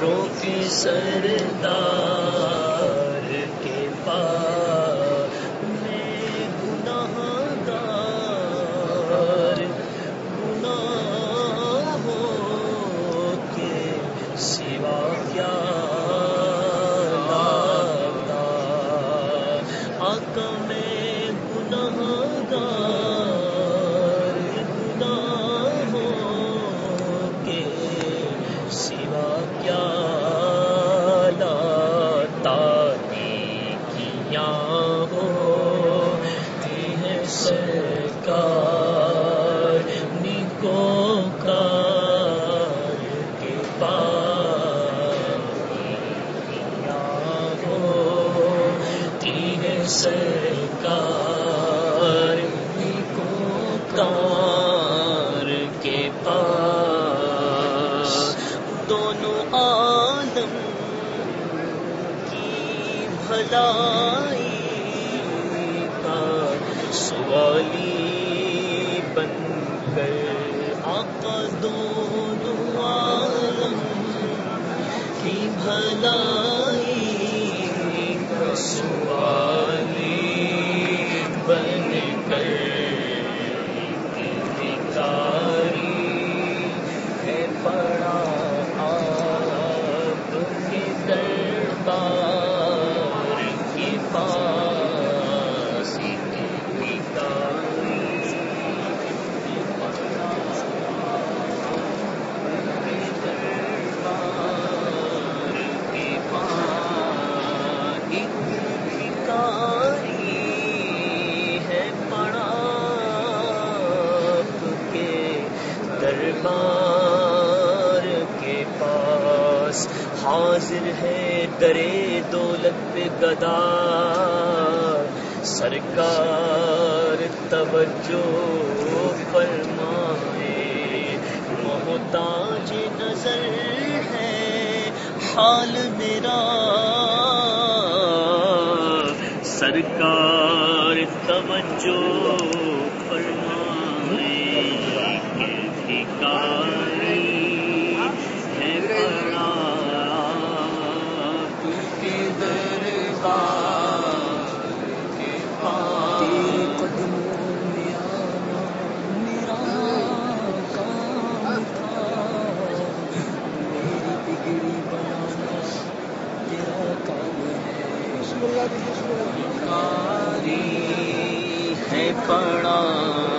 روکی سردار کے پاس میں گناہ گار گناہ ہو کے سوا کیا یا خدائی کا سوالی بن کر آقا دونوں عالم کی بھلائی کا سوالی بن دربار کے پاس حاضر ہے درے دولت پہ گدا سرکار توجہ فرمائے، محتاج نظر ہے حال میرا۔ سرکار توجہ فرمائے کہ بھکاری ہے بڑا آپ کے دربار کے پاس تیرے قدموں میں آنا میرا کام تھا میری بگڑی بنانا تیرا کام ہے بھکاری ہے پڑا